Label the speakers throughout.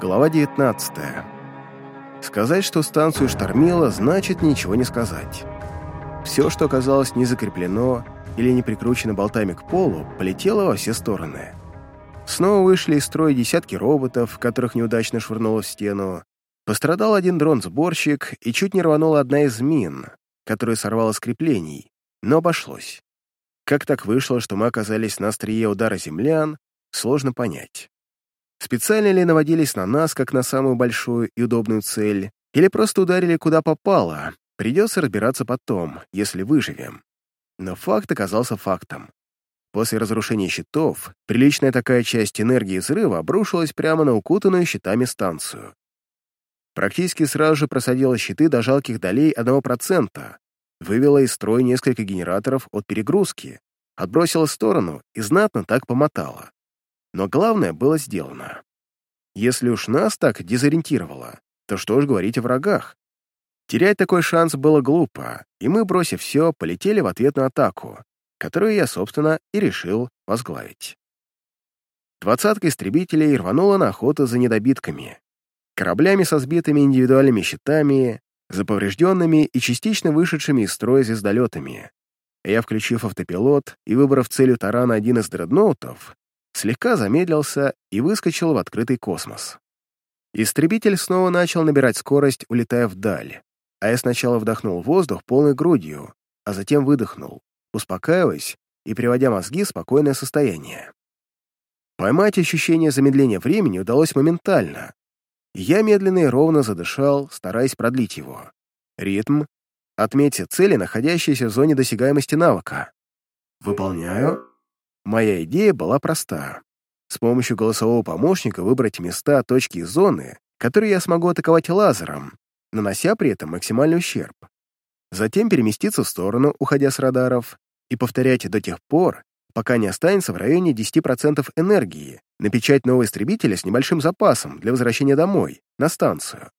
Speaker 1: Глава 19. Сказать, что станцию штормило, значит ничего не сказать. Все, что оказалось не закреплено или не прикручено болтами к полу, полетело во все стороны. Снова вышли из строя десятки роботов, которых неудачно швырнуло в стену. Пострадал один дрон-сборщик, и чуть не рванула одна из мин, которая сорвала с креплений, но обошлось. Как так вышло, что мы оказались на острие удара землян, сложно понять. Специально ли наводились на нас, как на самую большую и удобную цель, или просто ударили куда попало, придется разбираться потом, если выживем. Но факт оказался фактом. После разрушения щитов, приличная такая часть энергии взрыва обрушилась прямо на укутанную щитами станцию. Практически сразу же просадила щиты до жалких долей 1%, вывела из строя несколько генераторов от перегрузки, отбросила в сторону и знатно так помотала. Но главное было сделано. Если уж нас так дезориентировало, то что ж говорить о врагах? Терять такой шанс было глупо, и мы, бросив все, полетели в ответ на атаку, которую я, собственно, и решил возглавить. Двадцатка истребителей рванула на охоту за недобитками. Кораблями со сбитыми индивидуальными щитами, за поврежденными и частично вышедшими из строя звездолетами. Я, включив автопилот и выбрав целью тарана один из дредноутов, слегка замедлился и выскочил в открытый космос. Истребитель снова начал набирать скорость, улетая вдаль, а я сначала вдохнул воздух полной грудью, а затем выдохнул, успокаиваясь и приводя мозги в спокойное состояние. Поймать ощущение замедления времени удалось моментально. Я медленно и ровно задышал, стараясь продлить его. Ритм. Отметьте цели, находящиеся в зоне досягаемости навыка. Выполняю. Моя идея была проста. С помощью голосового помощника выбрать места, точки и зоны, которые я смогу атаковать лазером, нанося при этом максимальный ущерб. Затем переместиться в сторону, уходя с радаров, и повторять до тех пор, пока не останется в районе 10% энергии, напечать новые истребители с небольшим запасом для возвращения домой, на станцию.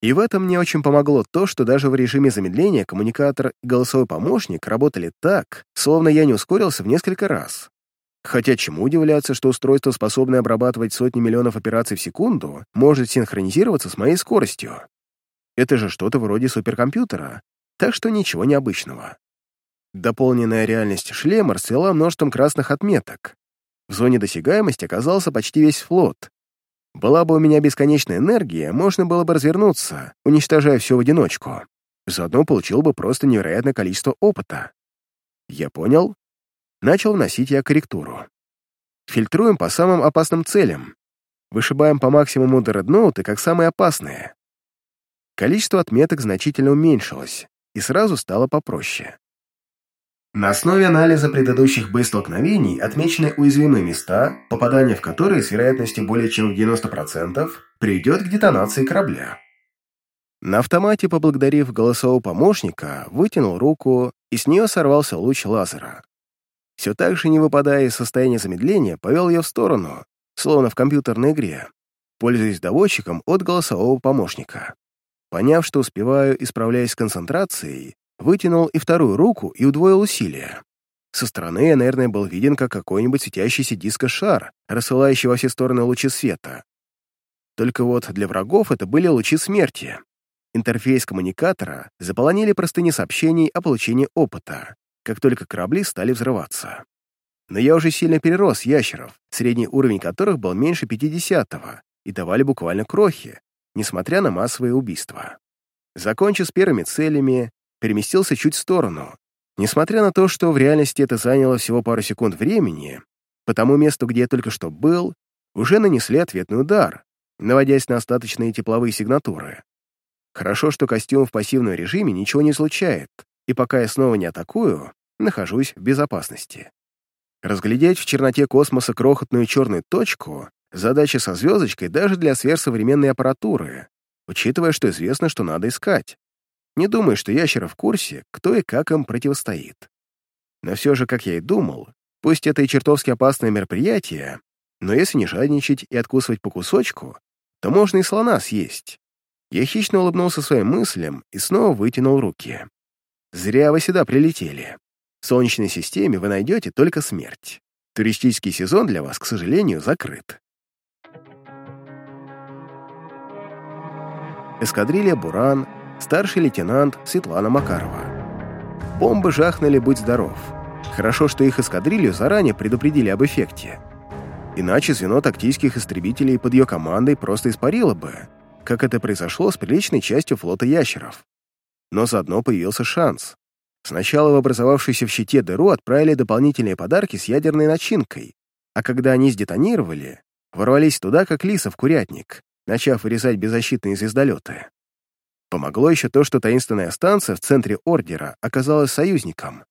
Speaker 1: И в этом мне очень помогло то, что даже в режиме замедления коммуникатор и голосовой помощник работали так, словно я не ускорился в несколько раз. Хотя чему удивляться, что устройство, способное обрабатывать сотни миллионов операций в секунду, может синхронизироваться с моей скоростью. Это же что-то вроде суперкомпьютера, так что ничего необычного. Дополненная реальность шлема расцвела множеством красных отметок. В зоне досягаемости оказался почти весь флот, была бы у меня бесконечная энергия, можно было бы развернуться, уничтожая все в одиночку. Заодно получил бы просто невероятное количество опыта. Я понял. Начал вносить я корректуру. Фильтруем по самым опасным целям. Вышибаем по максимуму дредноуты как самые опасные. Количество отметок значительно уменьшилось, и сразу стало попроще. На основе анализа предыдущих боестолкновений отмечены уязвимые места, попадание в которые с вероятностью более чем в 90% приведет к детонации корабля. На автомате, поблагодарив голосового помощника, вытянул руку, и с нее сорвался луч лазера. Все так же, не выпадая из состояния замедления, повел ее в сторону, словно в компьютерной игре, пользуясь доводчиком от голосового помощника. Поняв, что успеваю, исправляясь концентрацией, Вытянул и вторую руку и удвоил усилия. Со стороны я, наверное, был виден как какой-нибудь светящийся диско-шар, рассылающий во все стороны лучи света. Только вот для врагов это были лучи смерти. Интерфейс коммуникатора заполонили простыни сообщений о получении опыта, как только корабли стали взрываться. Но я уже сильно перерос ящеров, средний уровень которых был меньше 50-го, и давали буквально крохи, несмотря на массовые убийства. Закончив с первыми целями, переместился чуть в сторону. Несмотря на то, что в реальности это заняло всего пару секунд времени, по тому месту, где я только что был, уже нанесли ответный удар, наводясь на остаточные тепловые сигнатуры. Хорошо, что костюм в пассивном режиме ничего не излучает, и пока я снова не атакую, нахожусь в безопасности. Разглядеть в черноте космоса крохотную черную точку — задача со звездочкой даже для сверхсовременной аппаратуры, учитывая, что известно, что надо искать. Не думаю, что ящера в курсе, кто и как им противостоит. Но все же, как я и думал, пусть это и чертовски опасное мероприятие, но если не жадничать и откусывать по кусочку, то можно и слона съесть. Я хищно улыбнулся своим мыслям и снова вытянул руки. Зря вы сюда прилетели. В Солнечной системе вы найдете только смерть. Туристический сезон для вас, к сожалению, закрыт. эскадрилья «Буран», старший лейтенант Светлана Макарова. Бомбы жахнули «Будь здоров». Хорошо, что их эскадрилью заранее предупредили об эффекте. Иначе звено тактических истребителей под ее командой просто испарило бы, как это произошло с приличной частью флота ящеров. Но заодно появился шанс. Сначала в образовавшуюся в щите дыру отправили дополнительные подарки с ядерной начинкой, а когда они сдетонировали, ворвались туда, как лиса в курятник, начав вырезать беззащитные звездолеты. Помогло еще то, что таинственная станция в центре Ордера оказалась союзником,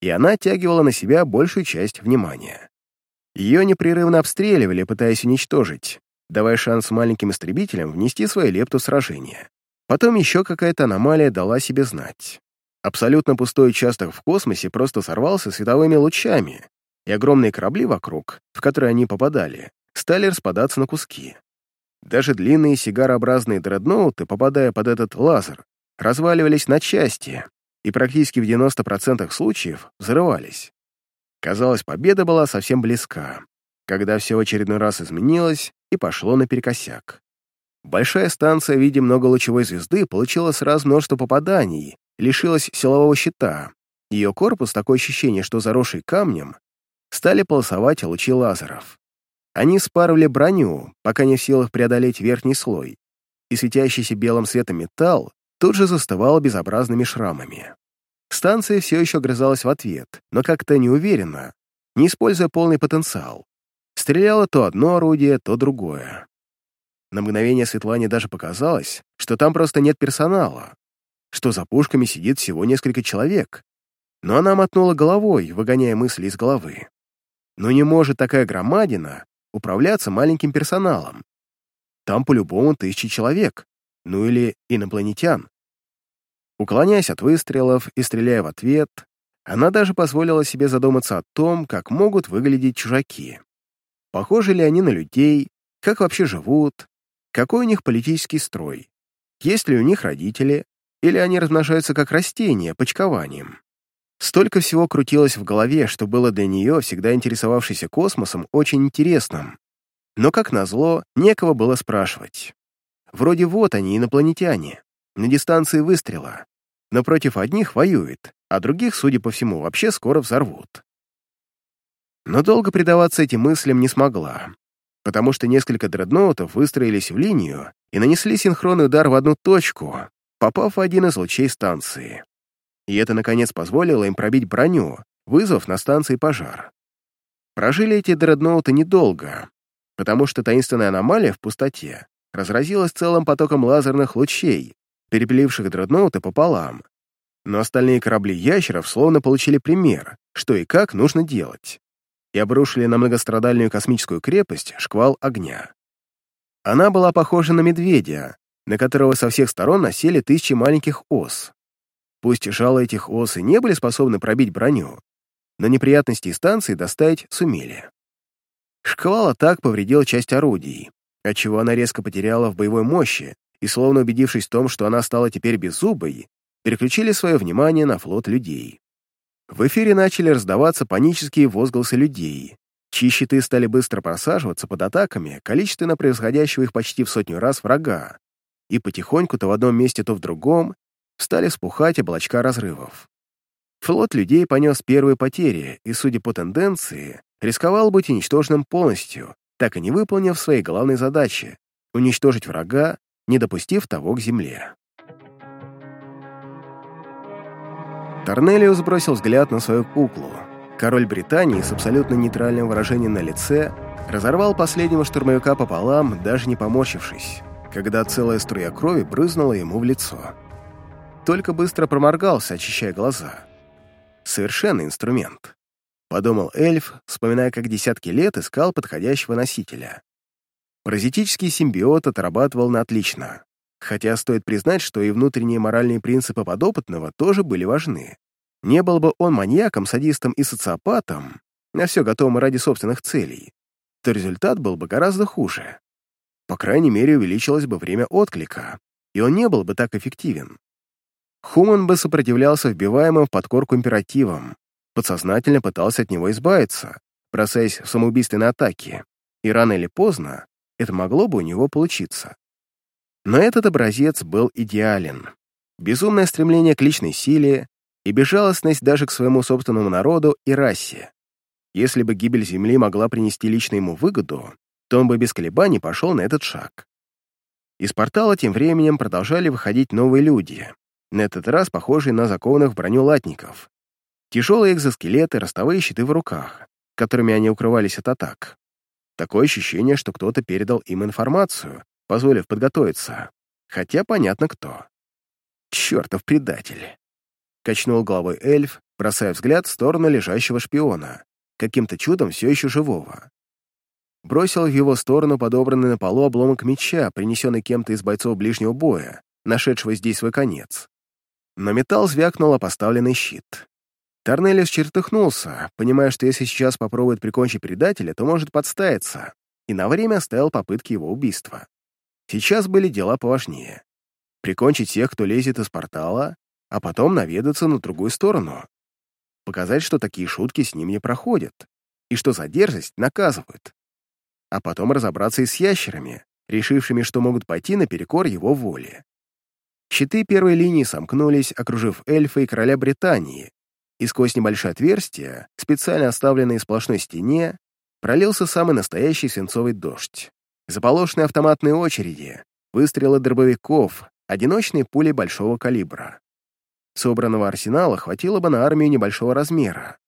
Speaker 1: и она оттягивала на себя большую часть внимания. Ее непрерывно обстреливали, пытаясь уничтожить, давая шанс маленьким истребителям внести свою лепту в сражение. Потом еще какая-то аномалия дала себе знать. Абсолютно пустой участок в космосе просто сорвался световыми лучами, и огромные корабли вокруг, в которые они попадали, стали распадаться на куски. Даже длинные сигарообразные дредноуты, попадая под этот лазер, разваливались на части и практически в 90% случаев взрывались. Казалось, победа была совсем близка, когда все очередной раз изменилось и пошло наперекосяк. Большая станция в виде многолучевой звезды получила сразу множество попаданий, лишилась силового щита. Ее корпус, такое ощущение, что заросший камнем, стали полосовать лучи лазеров. Они спарывали броню, пока не в силах преодолеть верхний слой, и светящийся белым светом металл тут же застывал безобразными шрамами. Станция все еще грызалась в ответ, но как-то неуверенно, не используя полный потенциал. Стреляло то одно орудие, то другое. На мгновение Светлане даже показалось, что там просто нет персонала, что за пушками сидит всего несколько человек. Но она мотнула головой, выгоняя мысли из головы. Но не может такая громадина управляться маленьким персоналом. Там по-любому тысячи человек, ну или инопланетян. Уклоняясь от выстрелов и стреляя в ответ, она даже позволила себе задуматься о том, как могут выглядеть чужаки. Похожи ли они на людей, как вообще живут, какой у них политический строй, есть ли у них родители, или они размножаются как растения, почкованием. Столько всего крутилось в голове, что было для нее, всегда интересовавшейся космосом, очень интересным. Но, как назло, некого было спрашивать. Вроде вот они, инопланетяне, на дистанции выстрела, но против одних воюет, а других, судя по всему, вообще скоро взорвут. Но долго предаваться этим мыслям не смогла, потому что несколько дредноутов выстроились в линию и нанесли синхронный удар в одну точку, попав в один из лучей станции и это, наконец, позволило им пробить броню, вызвав на станции пожар. Прожили эти дредноуты недолго, потому что таинственная аномалия в пустоте разразилась целым потоком лазерных лучей, перепиливших дредноуты пополам. Но остальные корабли ящеров словно получили пример, что и как нужно делать, и обрушили на многострадальную космическую крепость шквал огня. Она была похожа на медведя, на которого со всех сторон насели тысячи маленьких ос. Пусть жало этих ос и не были способны пробить броню, но неприятности станции доставить сумели. Шквал атак повредил часть орудий, отчего она резко потеряла в боевой мощи, и, словно убедившись в том, что она стала теперь беззубой, переключили свое внимание на флот людей. В эфире начали раздаваться панические возгласы людей, чьи щиты стали быстро просаживаться под атаками количественно превосходящего их почти в сотню раз врага, и потихоньку то в одном месте, то в другом стали спухать облачка разрывов. Флот людей понес первые потери и, судя по тенденции, рисковал быть уничтоженным полностью, так и не выполнив своей главной задачи — уничтожить врага, не допустив того к земле. Торнелиус бросил взгляд на свою куклу. Король Британии с абсолютно нейтральным выражением на лице разорвал последнего штурмовика пополам, даже не поморщившись, когда целая струя крови брызнула ему в лицо только быстро проморгался, очищая глаза. Совершенный инструмент. Подумал эльф, вспоминая, как десятки лет искал подходящего носителя. Паразитический симбиот отрабатывал на отлично. Хотя стоит признать, что и внутренние моральные принципы подопытного тоже были важны. Не был бы он маньяком, садистом и социопатом, на все готовым ради собственных целей, то результат был бы гораздо хуже. По крайней мере, увеличилось бы время отклика, и он не был бы так эффективен. Хуман бы сопротивлялся вбиваемым в подкорку императивам, подсознательно пытался от него избавиться, бросаясь в самоубийственные атаки, и рано или поздно это могло бы у него получиться. Но этот образец был идеален. Безумное стремление к личной силе и безжалостность даже к своему собственному народу и расе. Если бы гибель Земли могла принести лично ему выгоду, то он бы без колебаний пошел на этот шаг. Из портала тем временем продолжали выходить новые люди, на этот раз похожие на закованных в броню латников. Тяжелые экзоскелеты, ростовые щиты в руках, которыми они укрывались от атак. Такое ощущение, что кто-то передал им информацию, позволив подготовиться. Хотя понятно кто. «Чертов предатель!» Качнул головой эльф, бросая взгляд в сторону лежащего шпиона, каким-то чудом все еще живого. Бросил в его сторону подобранный на полу обломок меча, принесенный кем-то из бойцов ближнего боя, нашедшего здесь свой конец. Но металл звякнул о поставленный щит. Торнелиус чертыхнулся, понимая, что если сейчас попробует прикончить предателя, то может подставиться, и на время оставил попытки его убийства. Сейчас были дела поважнее. Прикончить всех, кто лезет из портала, а потом наведаться на другую сторону. Показать, что такие шутки с ним не проходят, и что за дерзость наказывают. А потом разобраться и с ящерами, решившими, что могут пойти наперекор его воле. Щиты первой линии сомкнулись, окружив эльфа и короля Британии, и сквозь небольшое отверстие, специально оставленное сплошной стене, пролился самый настоящий свинцовый дождь. Заполошенные автоматные очереди, выстрелы дробовиков, одиночные пули большого калибра. Собранного арсенала хватило бы на армию небольшого размера.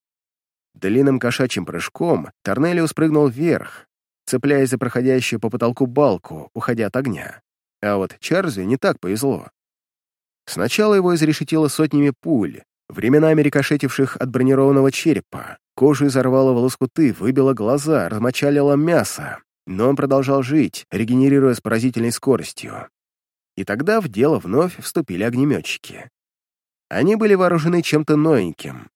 Speaker 1: Длинным кошачьим прыжком Торнелиус прыгнул вверх, цепляясь за проходящую по потолку балку, уходя от огня. А вот Чарльзу не так повезло. Сначала его изрешетило сотнями пуль, временами рикошетивших от бронированного черепа. Кожу изорвало в лоскуты, выбило глаза, размочалило мясо. Но он продолжал жить, регенерируя с поразительной скоростью. И тогда в дело вновь вступили огнеметчики. Они были вооружены чем-то новеньким.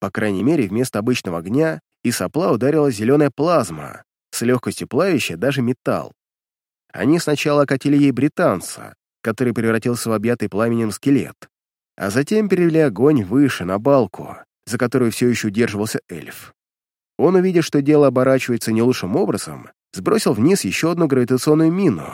Speaker 1: По крайней мере, вместо обычного огня из сопла ударила зеленая плазма, с легкостью плавящая даже металл. Они сначала окатили ей британца, который превратился в объятый пламенем скелет, а затем перевели огонь выше, на балку, за которую все еще удерживался эльф. Он, увидев, что дело оборачивается не лучшим образом, сбросил вниз еще одну гравитационную мину.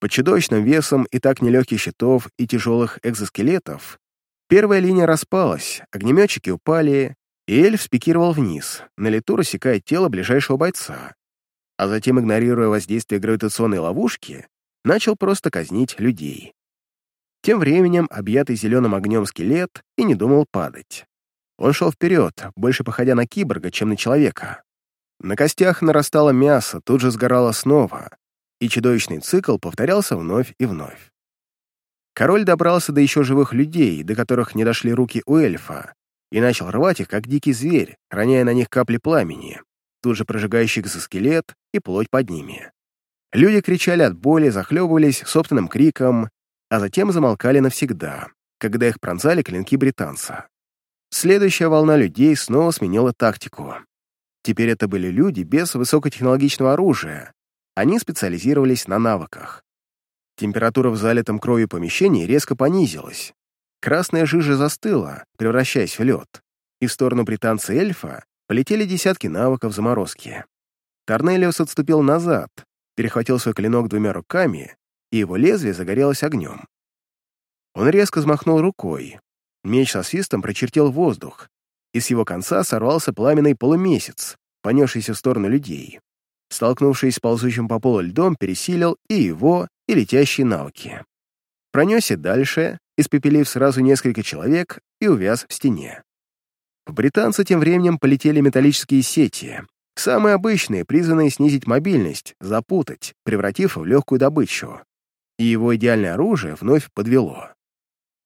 Speaker 1: Под чудовищным весом и так нелегких щитов и тяжелых экзоскелетов первая линия распалась, огнеметчики упали, и эльф спикировал вниз, на лету рассекая тело ближайшего бойца, а затем, игнорируя воздействие гравитационной ловушки, начал просто казнить людей. Тем временем, объятый зеленым огнем скелет и не думал падать. Он шел вперед, больше походя на киборга, чем на человека. На костях нарастало мясо, тут же сгорало снова, и чудовищный цикл повторялся вновь и вновь. Король добрался до еще живых людей, до которых не дошли руки у эльфа, и начал рвать их, как дикий зверь, роняя на них капли пламени, тут же прожигающих за скелет и плоть под ними. Люди кричали от боли, захлебывались собственным криком, а затем замолкали навсегда, когда их пронзали клинки британца. Следующая волна людей снова сменила тактику. Теперь это были люди без высокотехнологичного оружия. Они специализировались на навыках. Температура в залитом кровью помещении резко понизилась. Красная жижа застыла, превращаясь в лед, и в сторону британца-эльфа полетели десятки навыков заморозки. Торнелиус отступил назад, перехватил свой клинок двумя руками и его лезвие загорелось огнем. Он резко взмахнул рукой. Меч со свистом прочертил воздух, и с его конца сорвался пламенный полумесяц, понесшийся в сторону людей. Столкнувшись с ползущим по полу льдом, пересилил и его, и летящие навыки. Пронесся дальше, испепелив сразу несколько человек и увяз в стене. В британца тем временем полетели металлические сети, самые обычные, призванные снизить мобильность, запутать, превратив в легкую добычу и его идеальное оружие вновь подвело.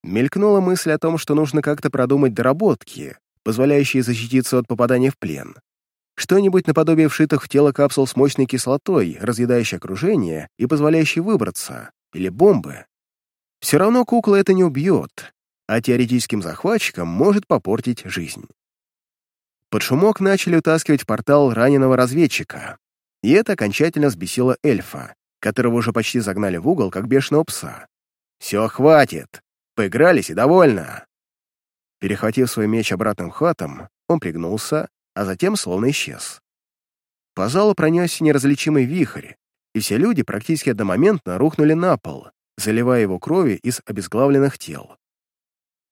Speaker 1: Мелькнула мысль о том, что нужно как-то продумать доработки, позволяющие защититься от попадания в плен. Что-нибудь наподобие вшитых в тело капсул с мощной кислотой, разъедающей окружение и позволяющей выбраться, или бомбы. Все равно кукла это не убьет, а теоретическим захватчикам может попортить жизнь. Под шумок начали утаскивать в портал раненого разведчика, и это окончательно взбесило эльфа, которого уже почти загнали в угол, как бешеного пса. «Все, хватит! Поигрались и довольно!» Перехватив свой меч обратным хватом, он пригнулся, а затем словно исчез. По залу пронесся неразличимый вихрь, и все люди практически одномоментно рухнули на пол, заливая его крови из обезглавленных тел.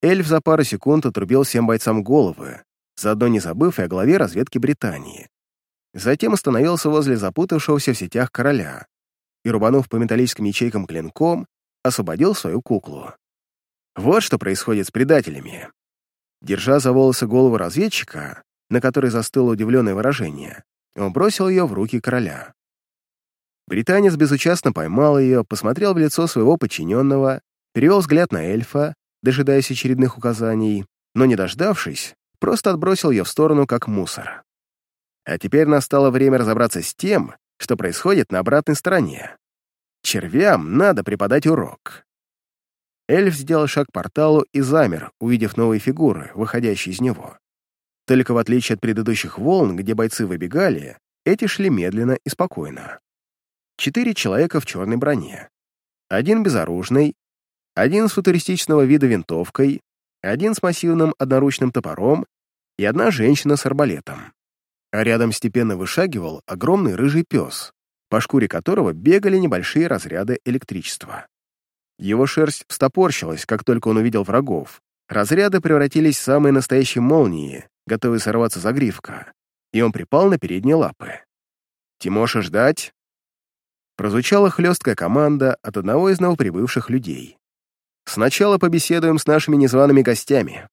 Speaker 1: Эльф за пару секунд отрубил всем бойцам головы, заодно не забыв и о главе разведки Британии. Затем остановился возле запутавшегося в сетях короля и, рубанув по металлическим ячейкам клинком, освободил свою куклу. Вот что происходит с предателями. Держа за волосы голову разведчика, на которой застыло удивленное выражение, он бросил ее в руки короля. Британец безучастно поймал ее, посмотрел в лицо своего подчиненного, перевел взгляд на эльфа, дожидаясь очередных указаний, но, не дождавшись, просто отбросил ее в сторону, как мусор. А теперь настало время разобраться с тем, что происходит на обратной стороне. Червям надо преподать урок. Эльф сделал шаг к порталу и замер, увидев новые фигуры, выходящие из него. Только в отличие от предыдущих волн, где бойцы выбегали, эти шли медленно и спокойно. Четыре человека в черной броне. Один безоружный, один с футуристичного вида винтовкой, один с массивным одноручным топором и одна женщина с арбалетом. А рядом степенно вышагивал огромный рыжий пес, по шкуре которого бегали небольшие разряды электричества. Его шерсть встопорщилась, как только он увидел врагов. Разряды превратились в самые настоящие молнии, готовые сорваться за гривка, и он припал на передние лапы. «Тимоша ждать?» Прозвучала хлесткая команда от одного из новоприбывших людей. «Сначала побеседуем с нашими незваными гостями».